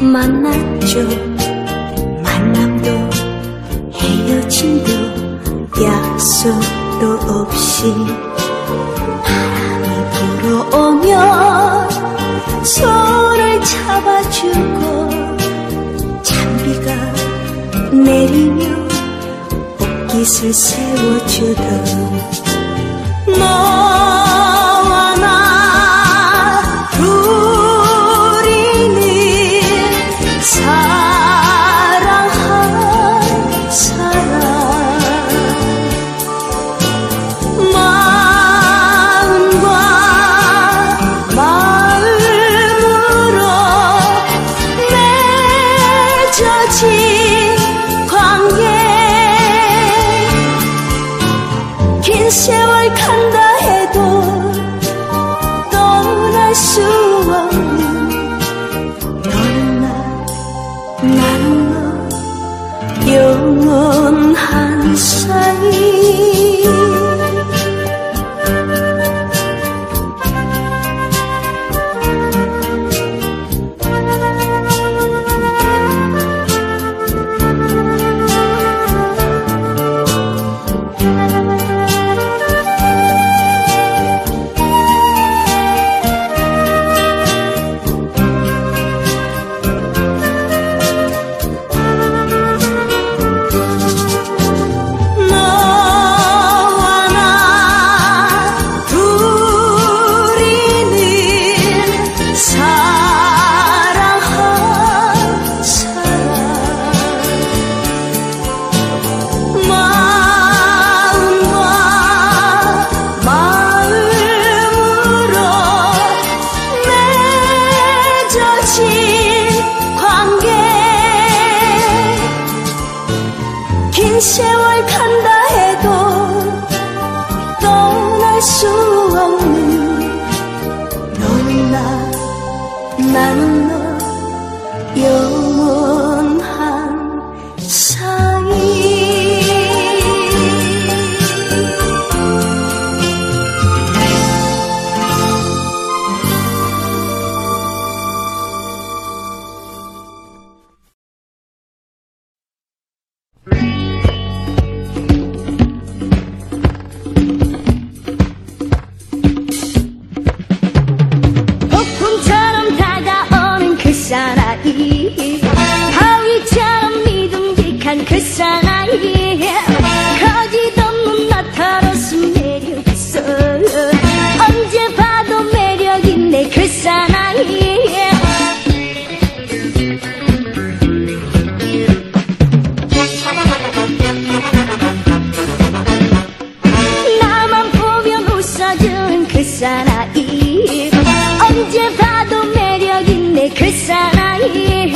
만났죠. 만남도 헤어짐도 약속도 없이 바람이 불어오면 손을 잡아주고 잔비가 내리며 옷깃을 세워주던 你是我 난 그 사나이 거짓 없는 나타로서 매력 있어 언제 봐도 매력 있네 그 사나이 나만 보면 웃어준 그 사나이. 언제 봐도 매력 있네 그 사나이